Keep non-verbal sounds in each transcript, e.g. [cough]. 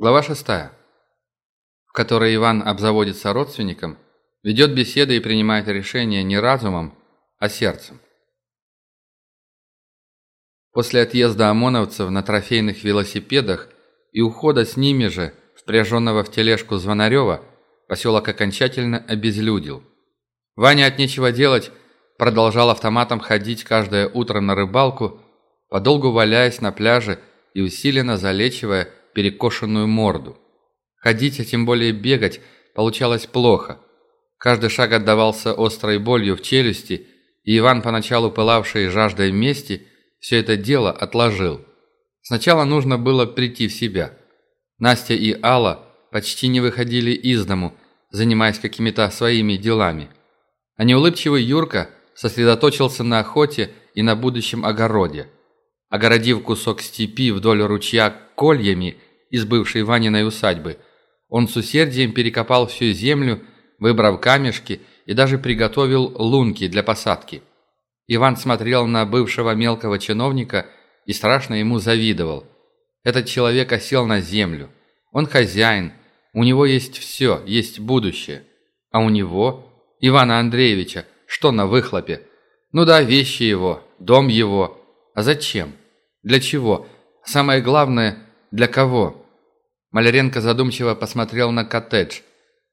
Глава 6, в которой Иван обзаводится родственником, ведет беседы и принимает решения не разумом, а сердцем. После отъезда ОМОНовцев на трофейных велосипедах и ухода с ними же, впряженного в тележку Звонарева, поселок окончательно обезлюдил. Ваня от нечего делать продолжал автоматом ходить каждое утро на рыбалку, подолгу валяясь на пляже и усиленно залечивая перекошенную морду. Ходить, а тем более бегать, получалось плохо. Каждый шаг отдавался острой болью в челюсти, и Иван, поначалу пылавший жаждой мести, все это дело отложил. Сначала нужно было прийти в себя. Настя и Алла почти не выходили из дому, занимаясь какими-то своими делами. А неулыбчивый Юрка сосредоточился на охоте и на будущем огороде. Огородив кусок степи вдоль ручья кольями из бывшей Ваниной усадьбы, он с усердием перекопал всю землю, выбрав камешки и даже приготовил лунки для посадки. Иван смотрел на бывшего мелкого чиновника и страшно ему завидовал. Этот человек осел на землю. Он хозяин, у него есть все, есть будущее. А у него, Ивана Андреевича, что на выхлопе? Ну да, вещи его, дом его. А зачем? Для чего? Самое главное, для кого? Маляренко задумчиво посмотрел на коттедж.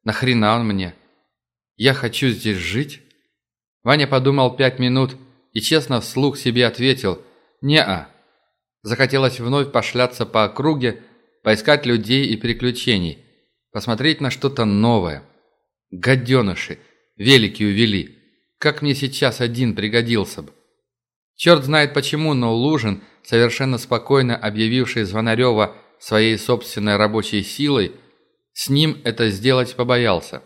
Нахрена он мне? Я хочу здесь жить? Ваня подумал пять минут и честно вслух себе ответил «Не-а». Захотелось вновь пошляться по округе, поискать людей и приключений, посмотреть на что-то новое. Гаденыши, велики увели. Как мне сейчас один пригодился бы. Черт знает почему, но Лужин, совершенно спокойно объявивший Звонарева своей собственной рабочей силой, с ним это сделать побоялся.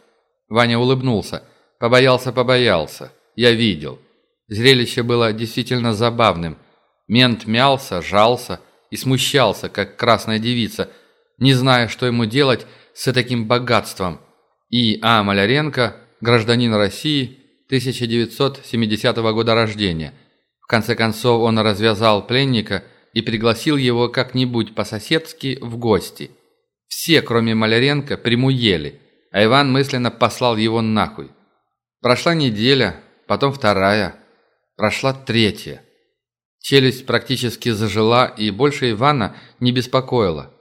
Ваня улыбнулся. Побоялся, побоялся. Я видел. Зрелище было действительно забавным. Мент мялся, жался и смущался, как красная девица, не зная, что ему делать с таким богатством. И А. Маляренко, гражданин России, 1970 года рождения. В конце концов он развязал пленника и пригласил его как-нибудь по-соседски в гости. Все, кроме Маляренко, примуели, а Иван мысленно послал его нахуй. Прошла неделя, потом вторая, прошла третья. Челюсть практически зажила и больше Ивана не беспокоила.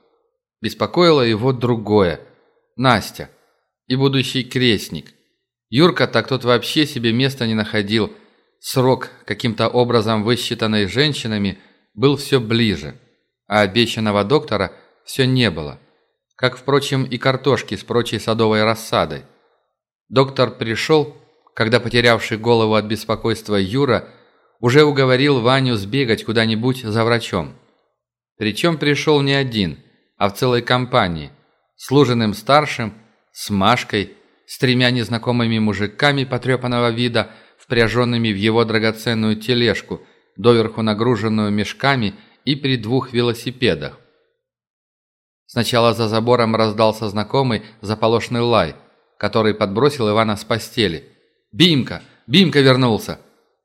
Беспокоило его другое – Настя и будущий крестник. Юрка так тот вообще себе места не находил. Срок, каким-то образом высчитанный женщинами, был все ближе, а обещанного доктора все не было. Как, впрочем, и картошки с прочей садовой рассадой. Доктор пришел, когда потерявший голову от беспокойства Юра уже уговорил Ваню сбегать куда-нибудь за врачом. Причем пришел не один, а в целой компании, служенным старшим, с Машкой, с тремя незнакомыми мужиками потрепанного вида, впряженными в его драгоценную тележку, доверху нагруженную мешками и при двух велосипедах. Сначала за забором раздался знакомый заполошный лай, который подбросил Ивана с постели. «Бимка! Бимка вернулся!»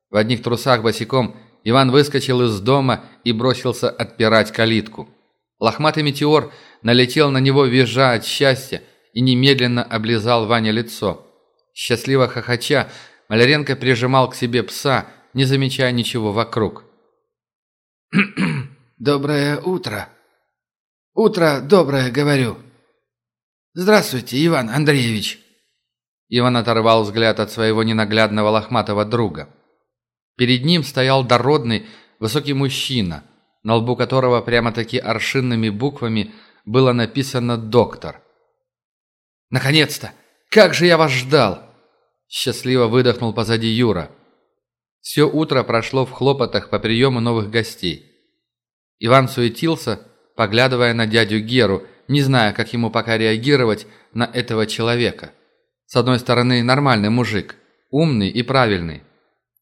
В одних трусах босиком Иван выскочил из дома и бросился отпирать калитку. Лохматый метеор налетел на него, визжа от счастья, и немедленно облизал Ваня лицо. Счастливо хохоча, Маляренко прижимал к себе пса, не замечая ничего вокруг. [clears throat] «Доброе утро. Утро доброе, говорю. Здравствуйте, Иван Андреевич». Иван оторвал взгляд от своего ненаглядного лохматого друга. Перед ним стоял дородный, высокий мужчина, на лбу которого прямо-таки аршинными буквами было написано «доктор». «Наконец-то! Как же я вас ждал!» Счастливо выдохнул позади Юра. Все утро прошло в хлопотах по приему новых гостей. Иван суетился, поглядывая на дядю Геру, не зная, как ему пока реагировать на этого человека. С одной стороны, нормальный мужик, умный и правильный.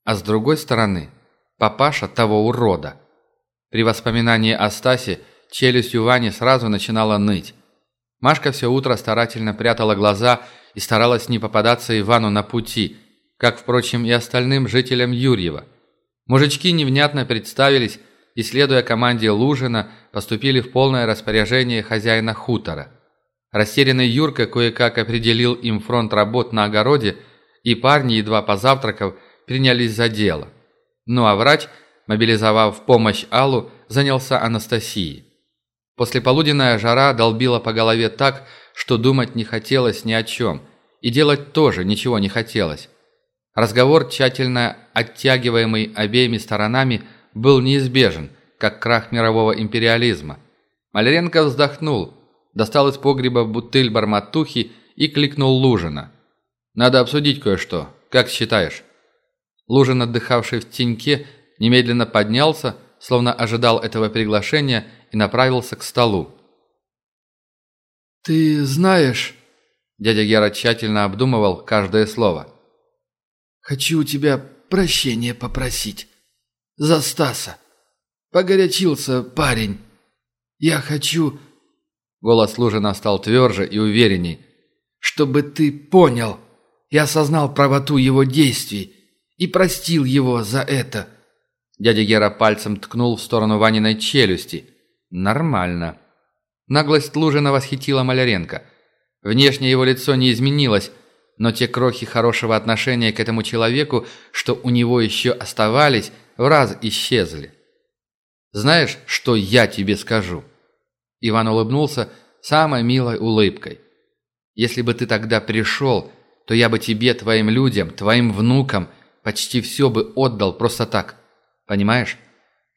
А с другой стороны, папаша того урода. При воспоминании о Стасе челюсть у Вани сразу начинала ныть. Машка все утро старательно прятала глаза и старалась не попадаться Ивану на пути, как, впрочем, и остальным жителям Юрьева. Мужички невнятно представились, и, следуя команде Лужина, поступили в полное распоряжение хозяина хутора. Растерянный Юрка кое-как определил им фронт работ на огороде, и парни, едва позавтракав, принялись за дело. Ну а врач, мобилизовав помощь Аллу, занялся Анастасией. Послеполуденная жара долбила по голове так, что думать не хотелось ни о чем, и делать тоже ничего не хотелось. Разговор, тщательно оттягиваемый обеими сторонами, был неизбежен, как крах мирового империализма. Маляренко вздохнул, достал из погреба бутыль барматухи и кликнул Лужина. «Надо обсудить кое-что. Как считаешь?» Лужин, отдыхавший в теньке, немедленно поднялся, словно ожидал этого приглашения, и направился к столу. «Ты знаешь...» Дядя Гера тщательно обдумывал каждое слово. «Хочу у тебя прощения попросить. За Стаса. Погорячился парень. Я хочу...» Голос Лужина стал тверже и уверенней. «Чтобы ты понял и осознал правоту его действий и простил его за это». Дядя Гера пальцем ткнул в сторону Ваниной челюсти. «Нормально». Наглость Лужина восхитила Маляренко. Внешне его лицо не изменилось, но те крохи хорошего отношения к этому человеку, что у него еще оставались, в раз исчезли. «Знаешь, что я тебе скажу?» Иван улыбнулся самой милой улыбкой. «Если бы ты тогда пришел, то я бы тебе, твоим людям, твоим внукам почти все бы отдал просто так. Понимаешь?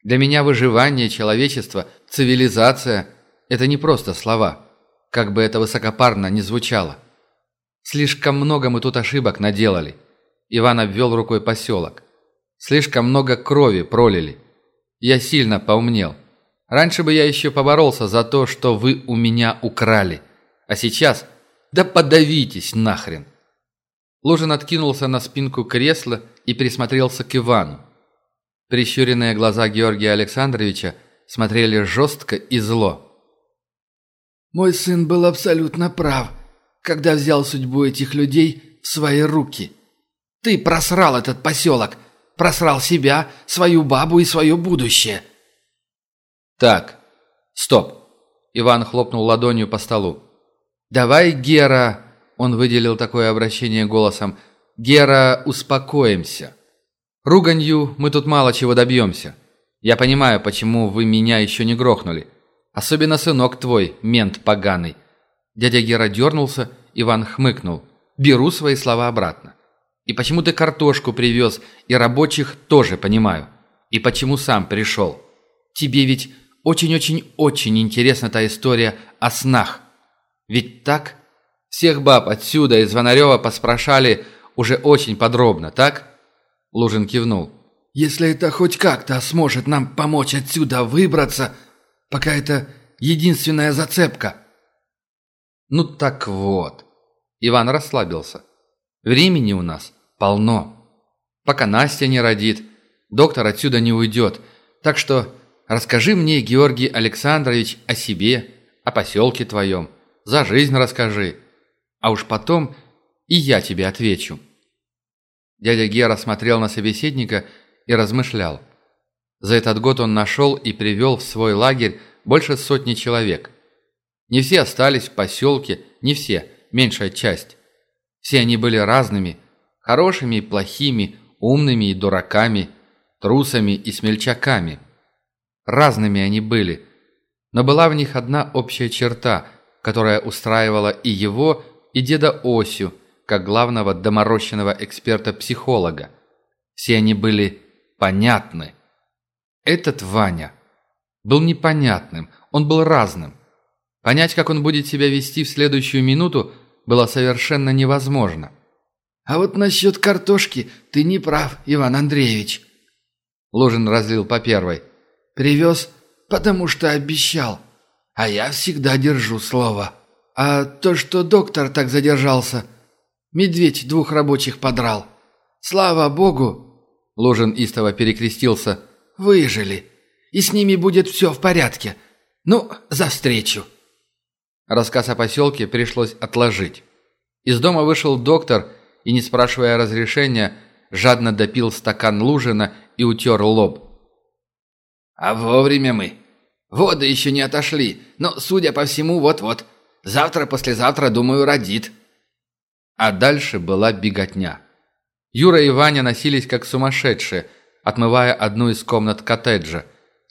Для меня выживание человечества, цивилизация – это не просто слова, как бы это высокопарно ни звучало. Слишком много мы тут ошибок наделали. Иван обвел рукой поселок. Слишком много крови пролили. Я сильно поумнел. Раньше бы я еще поборолся за то, что вы у меня украли. А сейчас... Да подавитесь нахрен!» Лужин откинулся на спинку кресла и присмотрелся к Ивану. Прищуренные глаза Георгия Александровича смотрели жестко и зло. «Мой сын был абсолютно прав, когда взял судьбу этих людей в свои руки. Ты просрал этот поселок, просрал себя, свою бабу и свое будущее». «Так, стоп!» Иван хлопнул ладонью по столу. «Давай, Гера...» Он выделил такое обращение голосом. «Гера, успокоимся. Руганью мы тут мало чего добьемся. Я понимаю, почему вы меня еще не грохнули. Особенно сынок твой, мент поганый». Дядя Гера дернулся, Иван хмыкнул. «Беру свои слова обратно. И почему ты картошку привез, и рабочих тоже понимаю. И почему сам пришел. Тебе ведь очень-очень-очень интересна та история о снах. Ведь так? Всех баб отсюда из Звонарева поспрашали уже очень подробно, так?» Лужин кивнул. «Если это хоть как-то сможет нам помочь отсюда выбраться, пока это единственная зацепка». «Ну так вот». Иван расслабился. «Времени у нас полно. Пока Настя не родит, доктор отсюда не уйдет. Так что Расскажи мне, Георгий Александрович, о себе, о поселке твоем. За жизнь расскажи. А уж потом и я тебе отвечу». Дядя Гера смотрел на собеседника и размышлял. За этот год он нашел и привел в свой лагерь больше сотни человек. Не все остались в поселке, не все, меньшая часть. Все они были разными, хорошими и плохими, умными и дураками, трусами и смельчаками. Разными они были, но была в них одна общая черта, которая устраивала и его, и деда Осю, как главного доморощенного эксперта-психолога. Все они были понятны. Этот Ваня был непонятным, он был разным. Понять, как он будет себя вести в следующую минуту, было совершенно невозможно. «А вот насчет картошки ты не прав, Иван Андреевич». Лужин разлил по первой – Привез, потому что обещал. А я всегда держу слово. А то, что доктор так задержался, медведь двух рабочих подрал. Слава богу!» Лужин истово перекрестился. «Выжили. И с ними будет все в порядке. Ну, за встречу!» Рассказ о поселке пришлось отложить. Из дома вышел доктор и, не спрашивая разрешения, жадно допил стакан Лужина и утер лоб. А вовремя мы. Воды еще не отошли, но, судя по всему, вот-вот. Завтра-послезавтра, думаю, родит. А дальше была беготня. Юра и Ваня носились как сумасшедшие, отмывая одну из комнат коттеджа.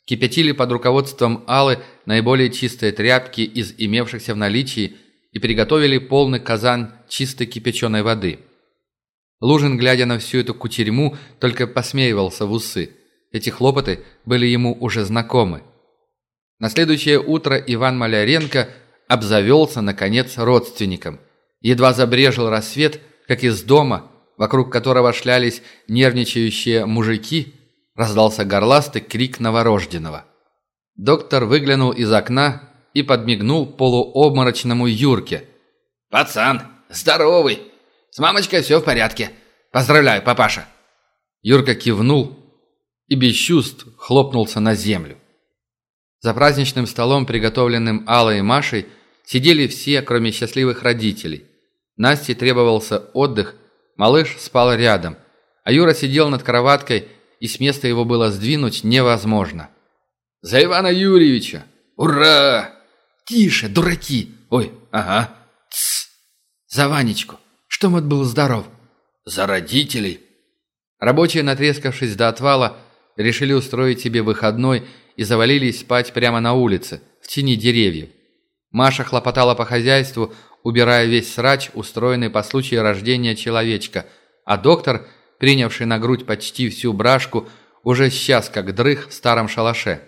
Кипятили под руководством Аллы наиболее чистые тряпки из имевшихся в наличии и приготовили полный казан чистой кипяченой воды. Лужин, глядя на всю эту кутерьму, только посмеивался в усы. Эти хлопоты были ему уже знакомы. На следующее утро Иван Маляренко обзавелся, наконец, родственником. Едва забрежил рассвет, как из дома, вокруг которого шлялись нервничающие мужики, раздался горластый крик новорожденного. Доктор выглянул из окна и подмигнул полуобморочному Юрке. «Пацан, здоровый! С мамочкой все в порядке. Поздравляю, папаша!» Юрка кивнул и без чувств хлопнулся на землю. За праздничным столом, приготовленным Аллой и Машей, сидели все, кроме счастливых родителей. Насте требовался отдых, малыш спал рядом, а Юра сидел над кроваткой, и с места его было сдвинуть невозможно. «За Ивана Юрьевича! Ура!» «Тише, дураки!» «Ой, ага!» «Тсс! За Ванечку, что он был здоров!» «За родителей!» Рабочие, натрескавшись до отвала, решили устроить себе выходной и завалились спать прямо на улице, в тени деревьев. Маша хлопотала по хозяйству, убирая весь срач, устроенный по случаю рождения человечка, а доктор, принявший на грудь почти всю брашку, уже сейчас как дрых в старом шалаше.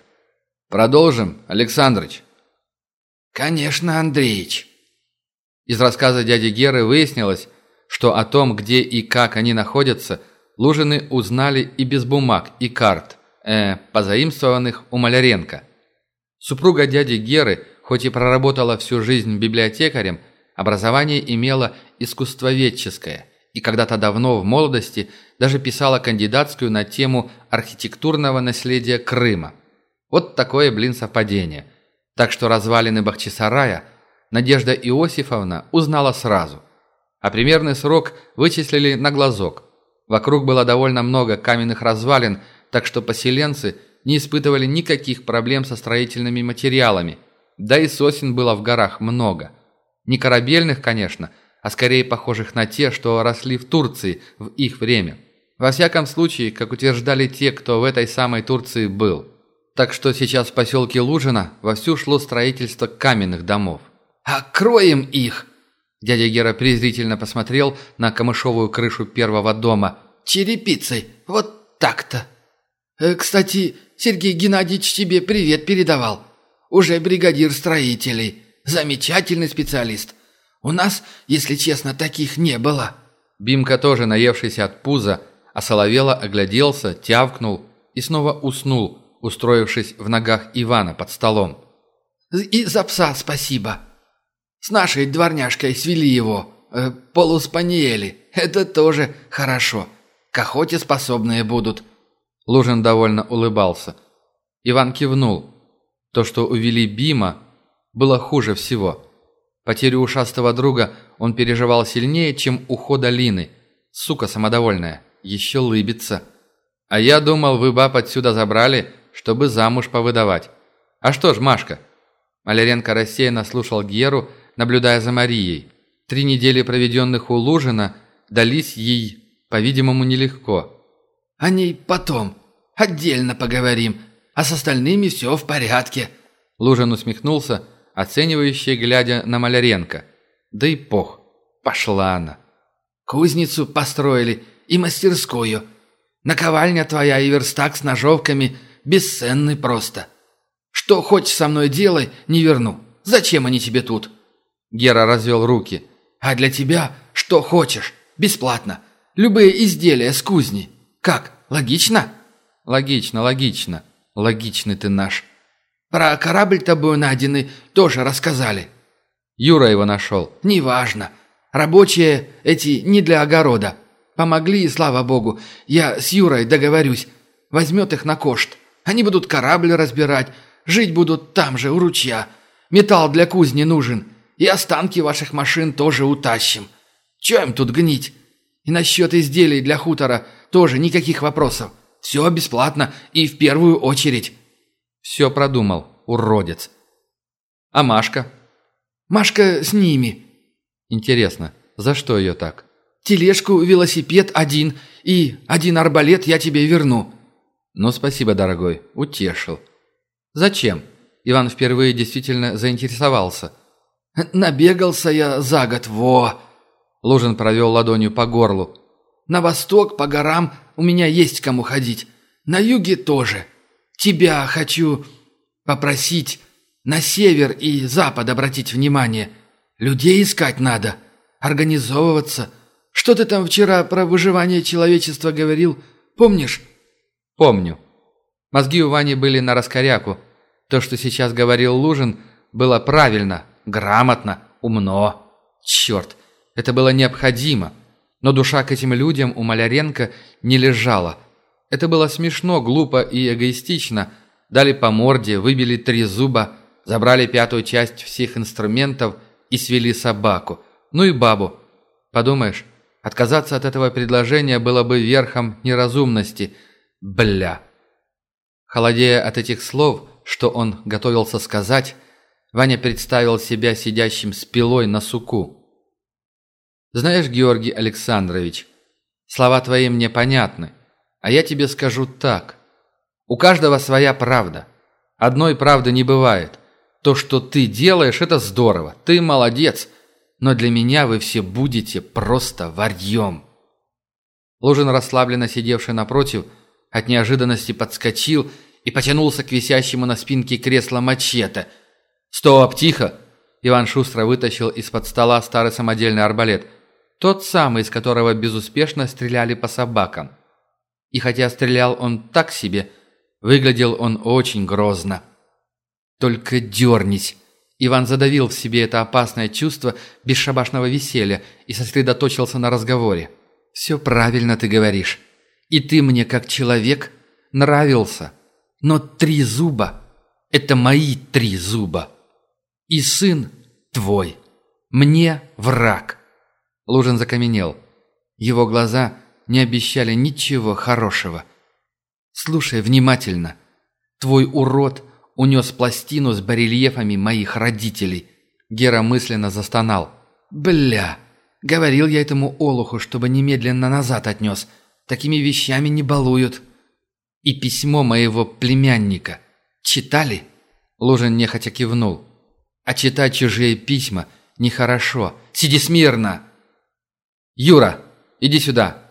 «Продолжим, Александрыч?» «Конечно, Андреич». Из рассказа дяди Геры выяснилось, что о том, где и как они находятся, Лужины узнали и без бумаг, и карт, э, позаимствованных у Маляренко. Супруга дяди Геры, хоть и проработала всю жизнь библиотекарем, образование имела искусствоведческое и когда-то давно в молодости даже писала кандидатскую на тему архитектурного наследия Крыма. Вот такое, блин, совпадение – так что развалины Бахчисарая Надежда Иосифовна узнала сразу. А примерный срок вычислили на глазок. Вокруг было довольно много каменных развалин, так что поселенцы не испытывали никаких проблем со строительными материалами. Да и сосен было в горах много. Не корабельных, конечно, а скорее похожих на те, что росли в Турции в их время. Во всяком случае, как утверждали те, кто в этой самой Турции был – так что сейчас в поселке Лужина вовсю шло строительство каменных домов. «Окроем их!» Дядя Гера презрительно посмотрел на камышовую крышу первого дома. «Черепицей! Вот так-то!» э, «Кстати, Сергей Геннадьевич тебе привет передавал. Уже бригадир строителей. Замечательный специалист. У нас, если честно, таких не было». Бимка тоже, наевшийся от пуза, осоловело огляделся, тявкнул и снова уснул, устроившись в ногах Ивана под столом. «И за пса спасибо. С нашей дворняжкой свели его, э, полуспаниели. Это тоже хорошо. К охоте способные будут». Лужин довольно улыбался. Иван кивнул. То, что увели Бима, было хуже всего. Потерю ушастого друга он переживал сильнее, чем уход Алины. Сука самодовольная, еще лыбится. А я думал, вы баб отсюда забрали, чтобы замуж повыдавать. А что ж, Машка?» Маляренко рассеянно слушал Геру, наблюдая за Марией. Три недели, проведенных у Лужина, дались ей, по-видимому, нелегко. «О ней потом. Отдельно поговорим. А с остальными все в порядке». Лужин усмехнулся, оценивающий, глядя на Маляренко. «Да и пох. Пошла она». «Кузницу построили и мастерскую. Наковальня твоя и верстак с ножовками Бесценный просто. Что хочешь со мной делай, не верну. Зачем они тебе тут?» Гера развел руки. «А для тебя что хочешь, бесплатно. Любые изделия с кузни. Как, логично?» «Логично, логично. Логичный ты наш». «Про корабль тобой найденный тоже рассказали». «Юра его нашел». «Неважно. Рабочие эти не для огорода. Помогли, и слава богу. Я с Юрой договорюсь. Возьмет их на кошт. Они будут корабль разбирать, жить будут там же, у ручья. Металл для кузни нужен, и останки ваших машин тоже утащим. Че им тут гнить? И насчет изделий для хутора тоже никаких вопросов. Все бесплатно и в первую очередь». Все продумал, уродец. А Машка? Машка с ними. Интересно, за что ее так? Тележку, велосипед один и один арбалет я тебе верну. Ну, спасибо, дорогой, утешил. Зачем? Иван впервые действительно заинтересовался. Набегался я за год, во. Лужин провел ладонью по горлу. На восток, по горам у меня есть кому ходить. На юге тоже. Тебя хочу попросить на север и запад обратить внимание. Людей искать надо, организовываться. Что ты там вчера про выживание человечества говорил? Помнишь? Помню. Мозги у Вани были на раскоряку. То, что сейчас говорил Лужин, было правильно, грамотно, умно. Черт, это было необходимо. Но душа к этим людям у Маляренко не лежала. Это было смешно, глупо и эгоистично. Дали по морде, выбили три зуба, забрали пятую часть всех инструментов и свели собаку. Ну и бабу. Подумаешь, отказаться от этого предложения было бы верхом неразумности. Бля. Холодея от этих слов, что он готовился сказать, Ваня представил себя сидящим с пилой на суку. Знаешь, Георгий Александрович, слова твои мне понятны, а я тебе скажу так. У каждого своя правда. Одной правды не бывает. То, что ты делаешь, это здорово. Ты молодец. Но для меня вы все будете просто варьем. Лужин, расслабленно сидевший напротив, от неожиданности подскочил и потянулся к висящему на спинке кресла мачете. «Стоп, тихо!» Иван шустро вытащил из-под стола старый самодельный арбалет – тот самый, из которого безуспешно стреляли по собакам. И хотя стрелял он так себе, выглядел он очень грозно. «Только дернись!» Иван задавил в себе это опасное чувство бесшабашного веселья и сосредоточился на разговоре. «Все правильно ты говоришь. И ты мне, как человек, нравился. Но три зуба — это мои три зуба. И сын твой. Мне враг». Лужин закаменел. Его глаза не обещали ничего хорошего. «Слушай внимательно. Твой урод унес пластину с барельефами моих родителей». Гера мысленно застонал. «Бля, говорил я этому олуху, чтобы немедленно назад отнес. Такими вещами не балуют». «И письмо моего племянника. Читали?» Лужин нехотя кивнул. «А читать чужие письма нехорошо. Сиди смирно!» «Юра, иди сюда!»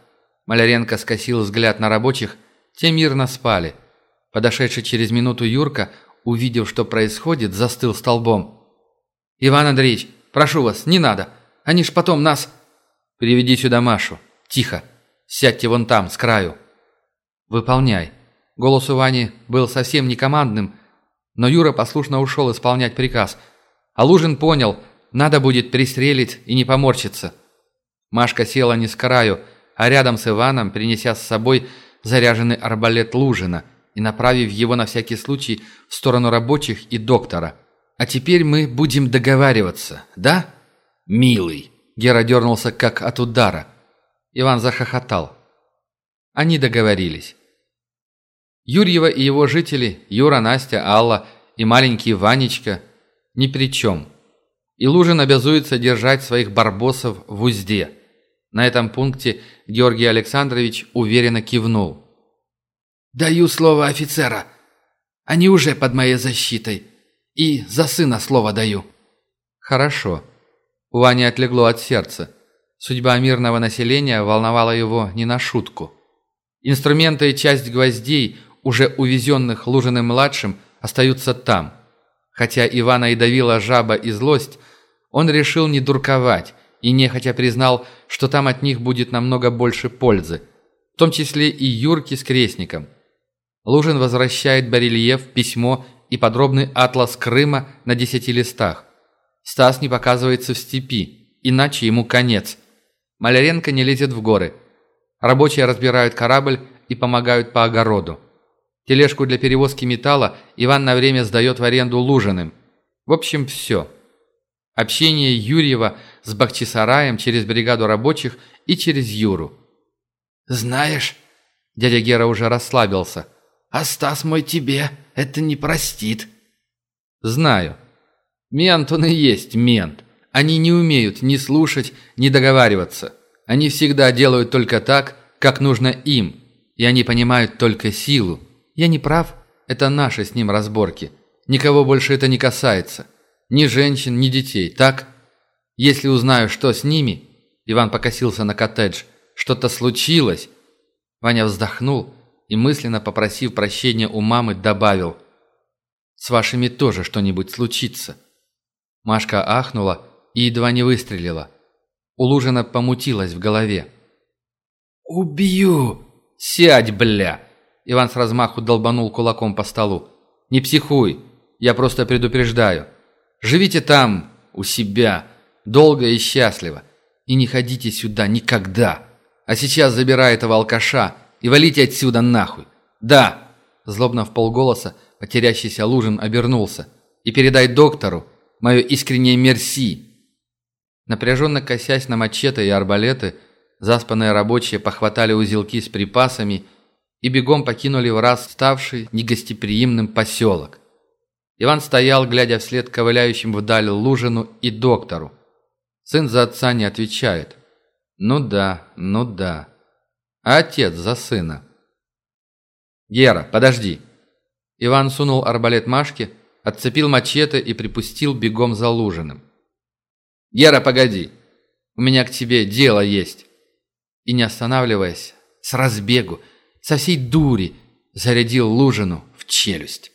Маляренко скосил взгляд на рабочих, те мирно спали. Подошедший через минуту Юрка, увидев, что происходит, застыл столбом. «Иван Андреевич, прошу вас, не надо. Они ж потом нас...» «Приведи сюда Машу. Тихо. Сядьте вон там, с краю». «Выполняй». Голос у Вани был совсем не командным, но Юра послушно ушел исполнять приказ. А Лужин понял, надо будет пристрелить и не поморщиться. Машка села не с краю, а рядом с Иваном, принеся с собой заряженный арбалет Лужина и направив его на всякий случай в сторону рабочих и доктора. «А теперь мы будем договариваться, да?» «Милый!» Гера дернулся как от удара. Иван захохотал. Они договорились. Юрьева и его жители, Юра, Настя, Алла и маленький Ванечка ни при чем. И Лужин обязуется держать своих барбосов в узде – на этом пункте Георгий Александрович уверенно кивнул. «Даю слово офицера. Они уже под моей защитой. И за сына слово даю». «Хорошо». У Вани отлегло от сердца. Судьба мирного населения волновала его не на шутку. Инструменты и часть гвоздей, уже увезенных Лужиным-младшим, остаются там. Хотя Ивана и давила жаба и злость, он решил не дурковать и нехотя признал, что там от них будет намного больше пользы, в том числе и Юрки с крестником. Лужин возвращает барельеф, письмо и подробный атлас Крыма на десяти листах. Стас не показывается в степи, иначе ему конец. Маляренко не лезет в горы. Рабочие разбирают корабль и помогают по огороду. Тележку для перевозки металла Иван на время сдает в аренду Лужиным. В общем, все. Общение Юрьева с Бахчисараем через бригаду рабочих и через Юру. «Знаешь...» Дядя Гера уже расслабился. «А Стас мой тебе это не простит». «Знаю. Мент он и есть мент. Они не умеют ни слушать, ни договариваться. Они всегда делают только так, как нужно им, и они понимают только силу. Я не прав? Это наши с ним разборки. Никого больше это не касается. Ни женщин, ни детей, так? Если узнаю, что с ними...» Иван покосился на коттедж. «Что-то случилось?» Ваня вздохнул и, мысленно попросив прощения у мамы, добавил. «С вашими тоже что-нибудь случится». Машка ахнула и едва не выстрелила. У Лужина помутилась в голове. «Убью!» «Сядь, бля!» Иван с размаху долбанул кулаком по столу. «Не психуй, я просто предупреждаю. Живите там, у себя, долго и счастливо, и не ходите сюда никогда. А сейчас забирай этого алкаша и валите отсюда нахуй. Да!» Злобно в полголоса потерящийся Лужин обернулся. «И передай доктору мое искреннее мерси!» Напряженно косясь на мачете и арбалеты, заспанные рабочие похватали узелки с припасами и бегом покинули в раз ставший негостеприимным поселок. Иван стоял, глядя вслед ковыляющим вдаль Лужину и доктору. Сын за отца не отвечает. Ну да, ну да. А отец за сына. «Гера, подожди!» Иван сунул арбалет Машке, отцепил мачете и припустил бегом за Лужиным. «Гера, погоди! У меня к тебе дело есть!» И не останавливаясь, с разбегу, со всей дури, зарядил Лужину в челюсть.